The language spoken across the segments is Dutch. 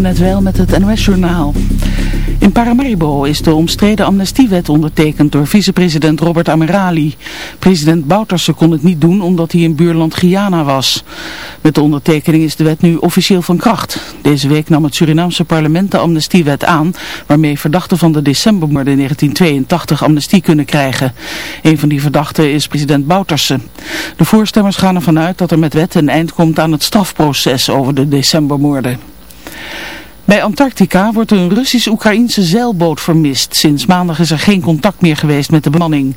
net wel met het NOS-journaal. In Paramaribo is de omstreden amnestiewet ondertekend door vicepresident Robert Amirali. President Bouterse kon het niet doen omdat hij in buurland Guyana was. Met de ondertekening is de wet nu officieel van kracht. Deze week nam het Surinaamse parlement de amnestiewet aan, waarmee verdachten van de decembermoorden in 1982 amnestie kunnen krijgen. Een van die verdachten is president Bouterse. De voorstemmers gaan ervan uit dat er met wet een eind komt aan het strafproces over de decembermoorden. Bij Antarctica wordt een Russisch-Oekraïnse zeilboot vermist. Sinds maandag is er geen contact meer geweest met de bemanning.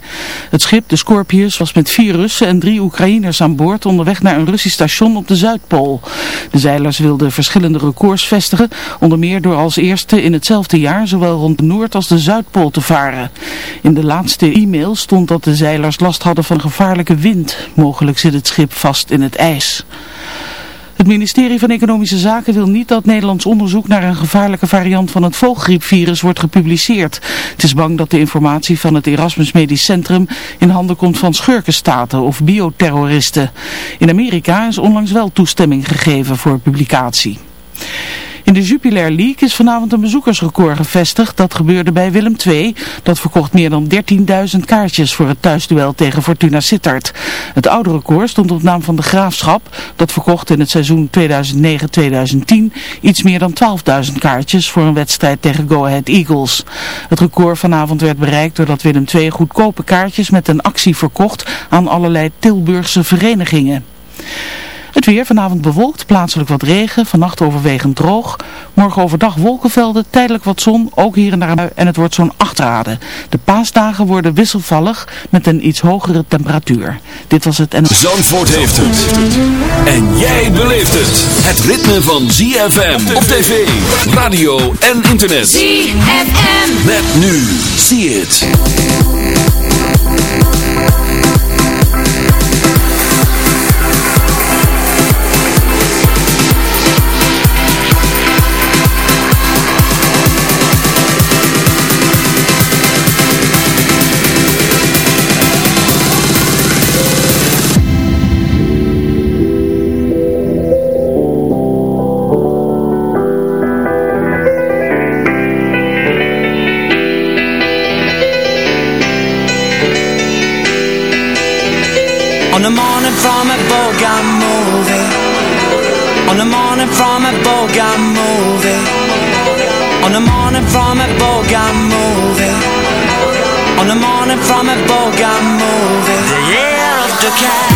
Het schip, de Scorpius, was met vier Russen en drie Oekraïners aan boord onderweg naar een Russisch station op de Zuidpool. De zeilers wilden verschillende records vestigen, onder meer door als eerste in hetzelfde jaar zowel rond de Noord- als de Zuidpool te varen. In de laatste e-mail stond dat de zeilers last hadden van gevaarlijke wind. Mogelijk zit het schip vast in het ijs. Het ministerie van Economische Zaken wil niet dat Nederlands onderzoek naar een gevaarlijke variant van het vogelgriepvirus wordt gepubliceerd. Het is bang dat de informatie van het Erasmus Medisch Centrum in handen komt van schurkenstaten of bioterroristen. In Amerika is onlangs wel toestemming gegeven voor publicatie. In de Jupiler League is vanavond een bezoekersrecord gevestigd. Dat gebeurde bij Willem II. Dat verkocht meer dan 13.000 kaartjes voor het thuisduel tegen Fortuna Sittard. Het oude record stond op naam van de Graafschap. Dat verkocht in het seizoen 2009-2010 iets meer dan 12.000 kaartjes voor een wedstrijd tegen Go Ahead Eagles. Het record vanavond werd bereikt doordat Willem II goedkope kaartjes met een actie verkocht aan allerlei Tilburgse verenigingen. Het weer vanavond bewolkt, plaatselijk wat regen, vannacht overwegend droog. Morgen overdag wolkenvelden, tijdelijk wat zon, ook hier en daar en het wordt zo'n 8 graden. De paasdagen worden wisselvallig met een iets hogere temperatuur. Dit was het en... Zandvoort heeft het. En jij beleeft het. Het ritme van ZFM op tv, radio en internet. ZFM. Met nu. See it. Morning from a Bogan movie. On the morning from a Bogan movie. The year of the cat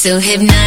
So hypnotic.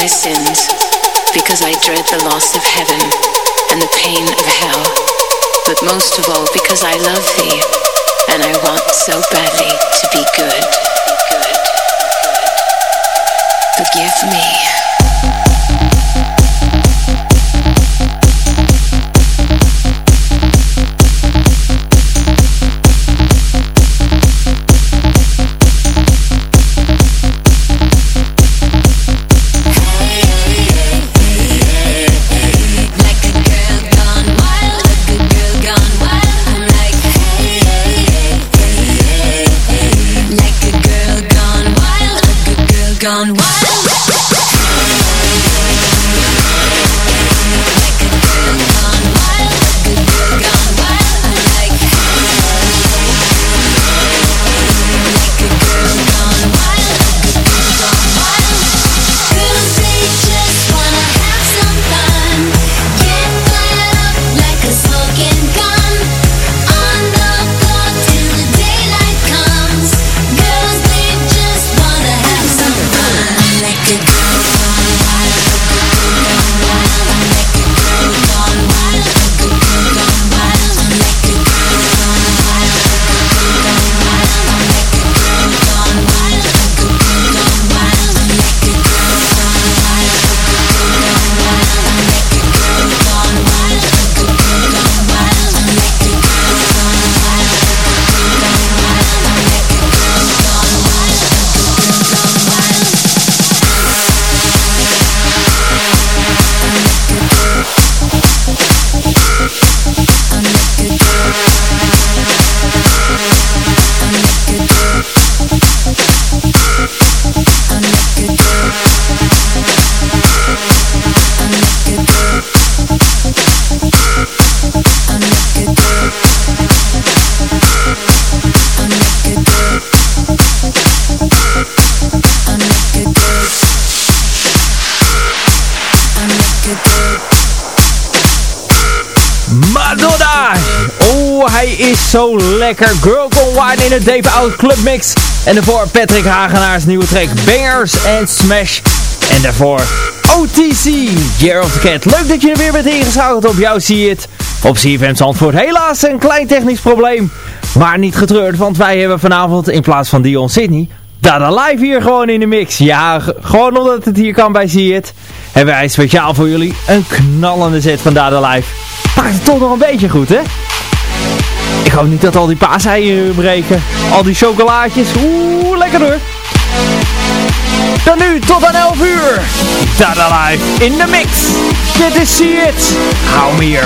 my sins because I dread the loss of heaven and the pain of hell, but most of all because I love thee and I want so badly to be good. Forgive me. Lekker. Girl Gone Wine in het Dave Out Club Mix. En daarvoor Patrick Hagenaars nieuwe track Bangers and Smash. En daarvoor OTC, of the Cat. Leuk dat je er weer bent ingeschakeld op jou zie het. Op CFM Zandvoort. Helaas een klein technisch probleem. Maar niet getreurd, want wij hebben vanavond in plaats van Dion Sydney... Dada Live hier gewoon in de mix. Ja, gewoon omdat het hier kan bij zie het. Hebben wij speciaal voor jullie een knallende set van Dada Live. Maakt het toch nog een beetje goed, hè? Ik hoop niet dat al die paaseieren breken. Al die chocolaatjes. Oeh, lekker hoor. Dan nu tot aan 11 uur. Dada Live in de mix. Dit is See It. Hou me hier.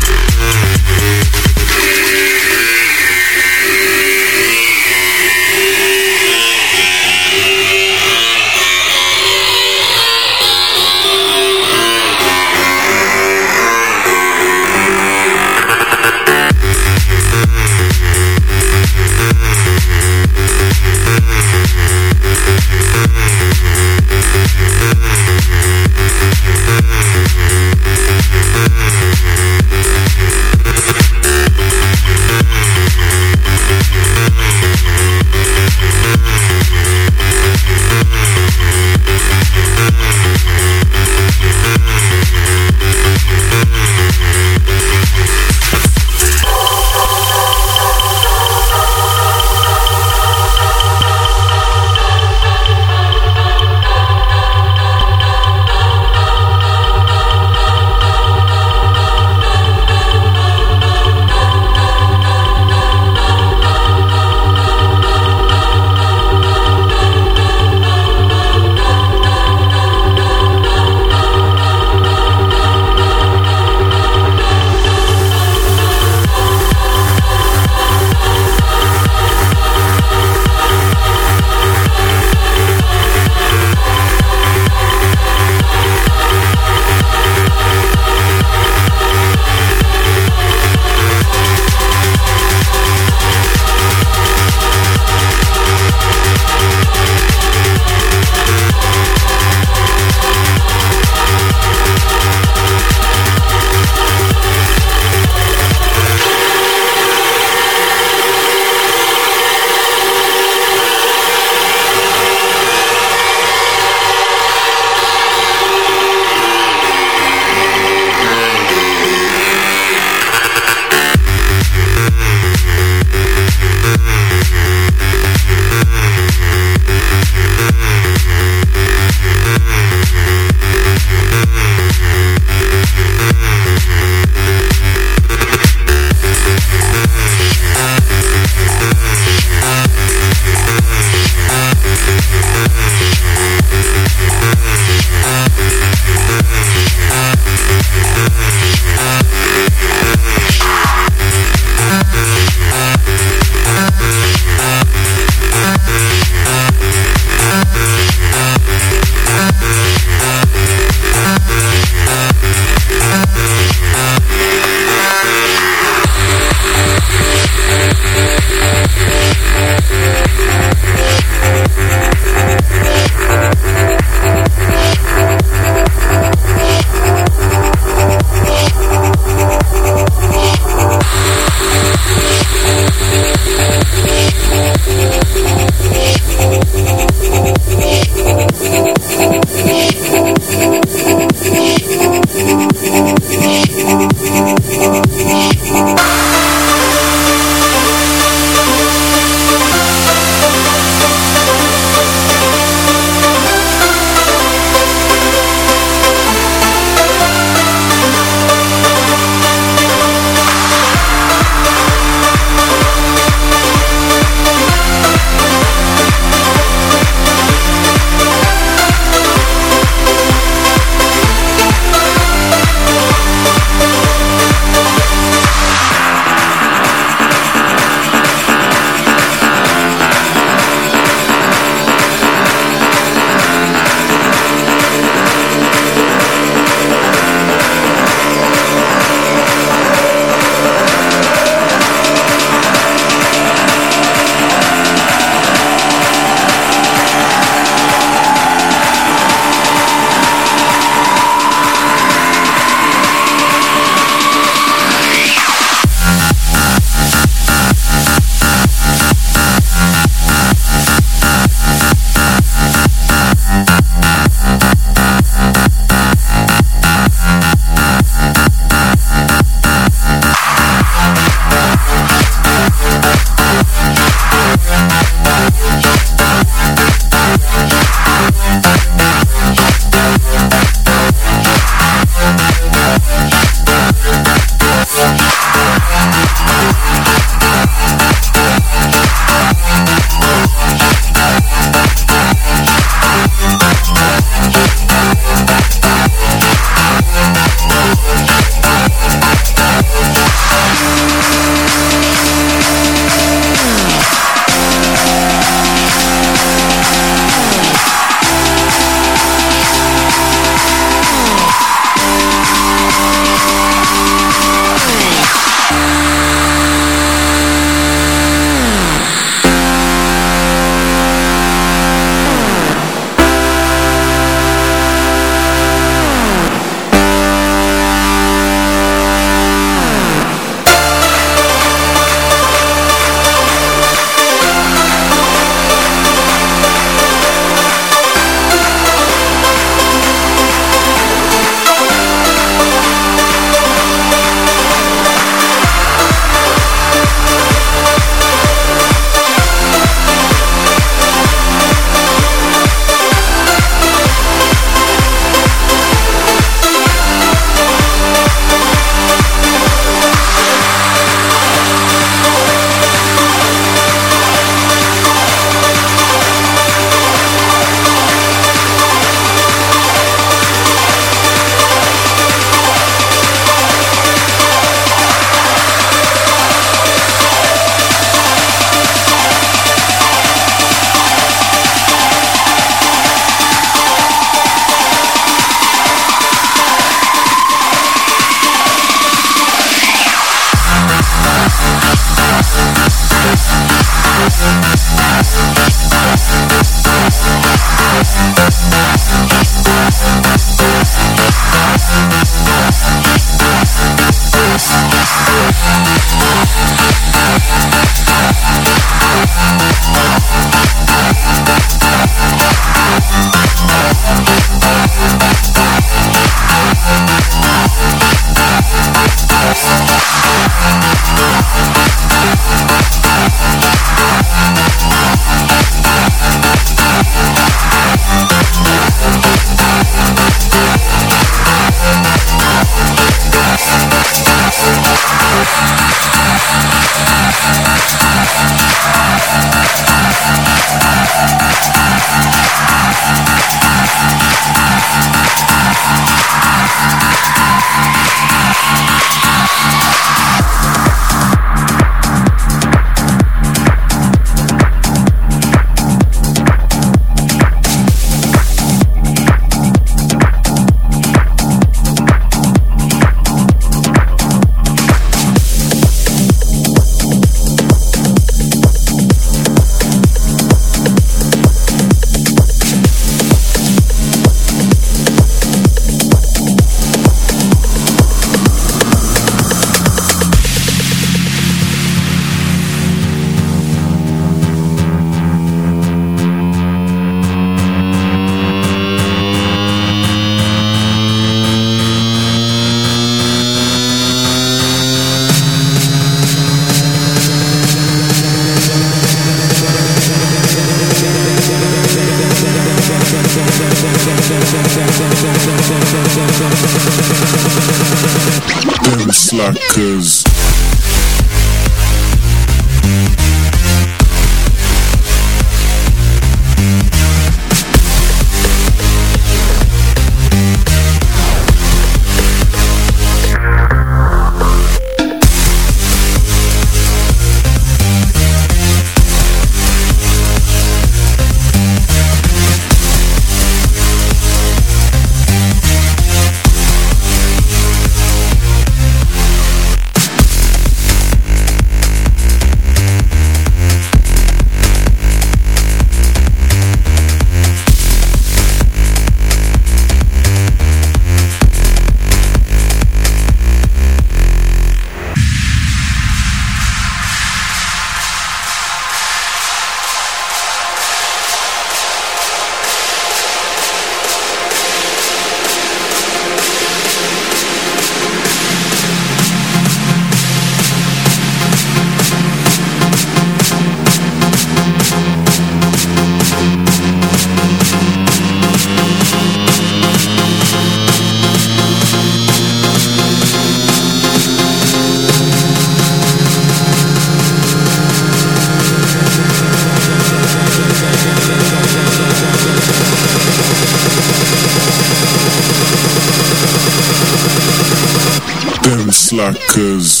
cause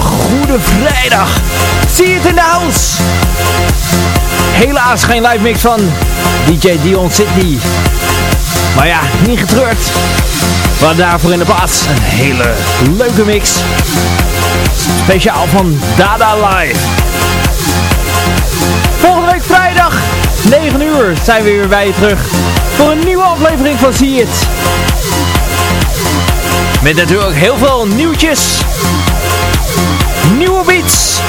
Goede Vrijdag. Zie het in de house. Helaas geen live mix van DJ Dion Sydney. Maar ja, niet getreurd. Hadden daarvoor in de plaats een hele leuke mix. Speciaal van Dada Live. Volgende week vrijdag, 9 uur, zijn we weer bij je terug. Voor een nieuwe aflevering van Zie het. Met natuurlijk heel veel nieuwtjes. Nieuwe beats.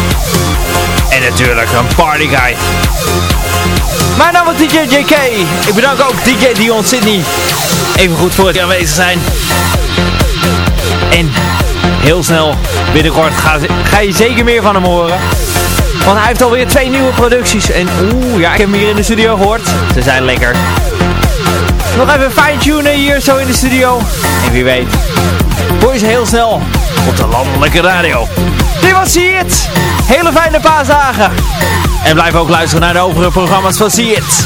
En natuurlijk een party guy. Mijn naam is DJ JK. Ik bedank ook DJ Dion Sydney. Even goed voor het aanwezig zijn. En heel snel, binnenkort ga, ga je zeker meer van hem horen. Want hij heeft alweer twee nieuwe producties. En oeh, ja, ik heb hem hier in de studio gehoord. Ze zijn lekker. Nog even fine-tunen hier zo in de studio. En wie weet, hoor je ze heel snel op de landelijke radio. Was See. Hele fijne paasdagen. En blijf ook luisteren naar de overige programma's van See It.